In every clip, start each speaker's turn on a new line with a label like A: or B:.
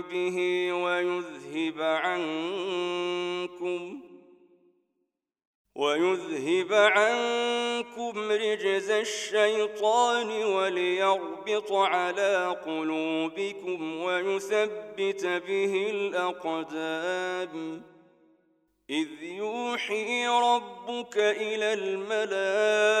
A: به ويذهب عنكم ويذهب عنكم رجز الشيطان وليربط على قلوبكم ويثبت به الأقدام. إذ يوحي ربك إلى الملائكة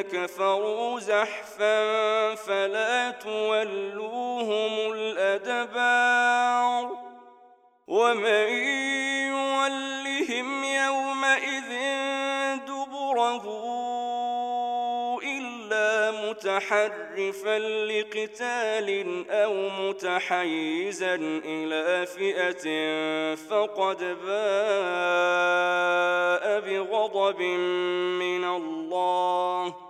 A: كفروا زحفا فلا تولوهم الأدبار ومن يولهم يومئذ دبره متحرفا لقتال أو متحيزا إلى فئة فقد باء بغضب من الله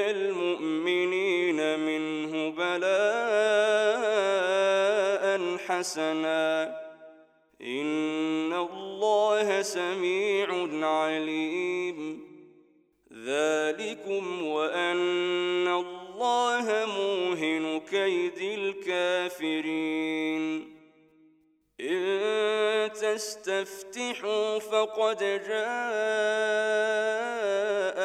A: المؤمنين منه بلاء حسنا. إن الله سميع عليم. ذلكم وأن الله موهن كيد الكافرين. إن تستفتحوا فقد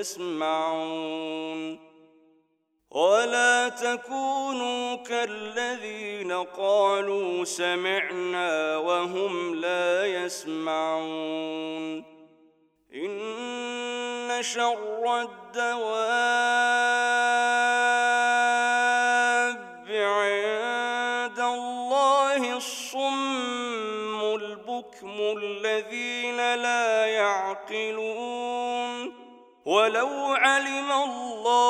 A: تسمعون ولا تكونوا كالذين قالوا سمعنا وهم لا يسمعون. إن شر الدواب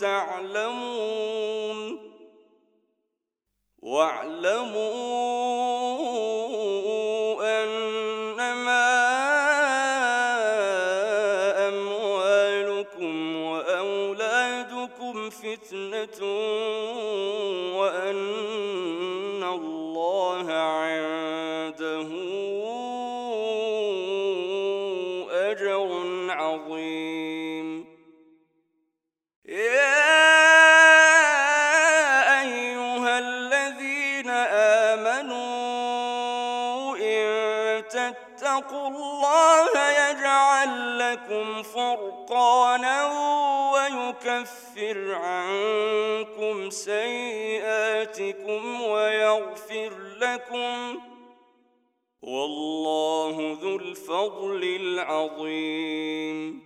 A: تعلمون. واعلموا ويكفر عنكم سيئاتكم ويغفر لكم والله ذو الفضل العظيم.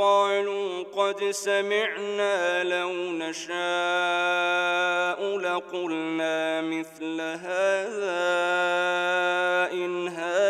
A: قالوا قد سمعنا لو نشاء لقلنا مثل هذا إن هذا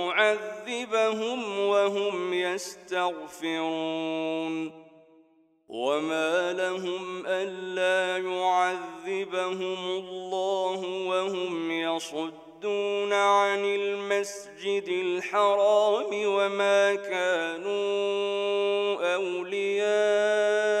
A: معذبهم وهم يستغفرون. وما لهم ألا يعذبهم الله وهم يصدون عن المسجد الحرام وما كانوا أولياءه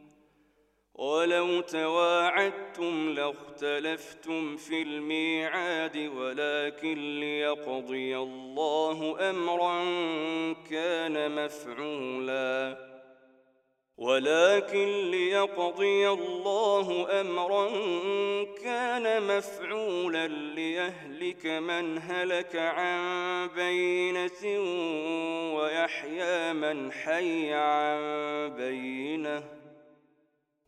A: ولو تواعدتم لاختلفتم في الميعاد ولكن ليقضي الله أمرا كان مفعولا. ولكن ليقضي الله أمرا كان مفعولا ليهلك من هلك عن بينة ويحيى من حي عن بينة.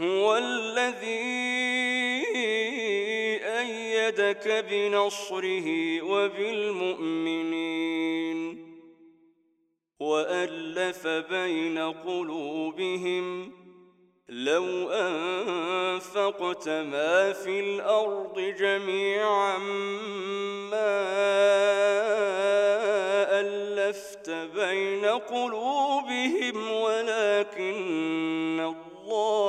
A: هو الذي أيدك بنصره وبالمؤمنين وألف بين قلوبهم لو أنفقت ما في الأرض جميعا ما ألفت بين قلوبهم ولكن الله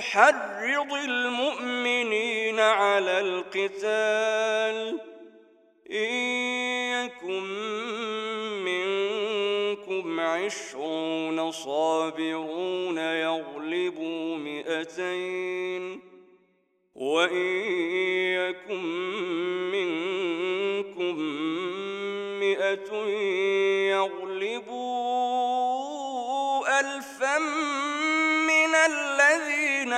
A: حرض المؤمنين على القتال. إن يكن منكم عشرون صابرون يغلبوا مئتين. وإن يكن منكم مئة يغلبوا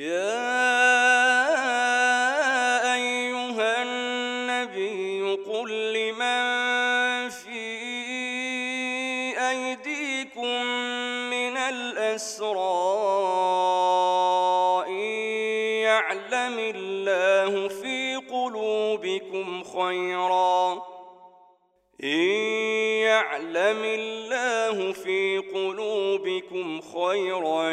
A: يا أيها النبي قل لمن في أيديكم من الأسرى يعلم الله في قلوبكم خيرا. إن يعلم الله في قلوبكم خيرا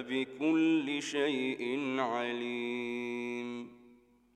A: بكل شيء عليم.